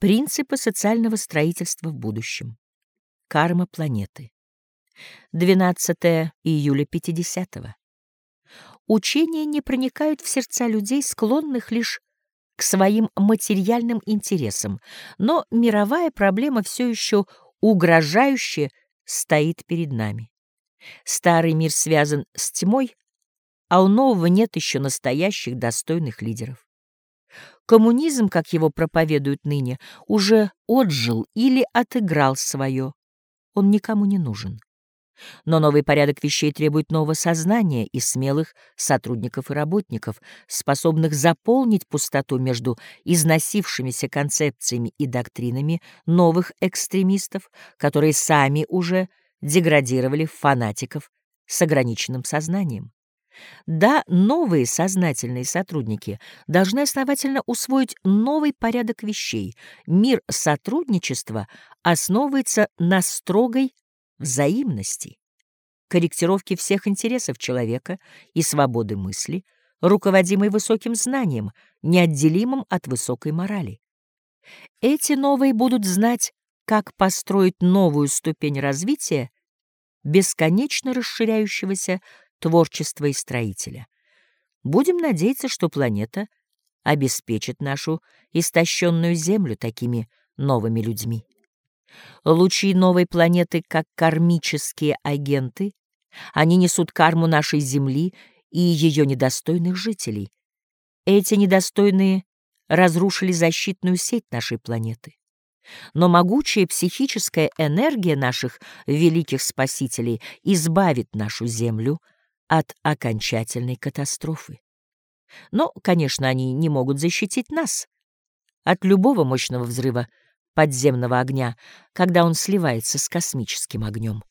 Принципы социального строительства в будущем. Карма планеты. 12 июля 50 -го. Учения не проникают в сердца людей, склонных лишь к своим материальным интересам, но мировая проблема все еще угрожающе стоит перед нами. Старый мир связан с тьмой, а у нового нет еще настоящих достойных лидеров. Коммунизм, как его проповедуют ныне, уже отжил или отыграл свое. Он никому не нужен. Но новый порядок вещей требует нового сознания и смелых сотрудников и работников, способных заполнить пустоту между износившимися концепциями и доктринами новых экстремистов, которые сами уже деградировали в фанатиков с ограниченным сознанием. Да, новые сознательные сотрудники должны основательно усвоить новый порядок вещей. Мир сотрудничества основывается на строгой взаимности, корректировке всех интересов человека и свободы мысли, руководимой высоким знанием, неотделимым от высокой морали. Эти новые будут знать, как построить новую ступень развития бесконечно расширяющегося творчества и строителя. Будем надеяться, что планета обеспечит нашу истощенную Землю такими новыми людьми. Лучи новой планеты, как кармические агенты, они несут карму нашей Земли и ее недостойных жителей. Эти недостойные разрушили защитную сеть нашей планеты. Но могучая психическая энергия наших великих спасителей избавит нашу Землю от окончательной катастрофы. Но, конечно, они не могут защитить нас от любого мощного взрыва подземного огня, когда он сливается с космическим огнем.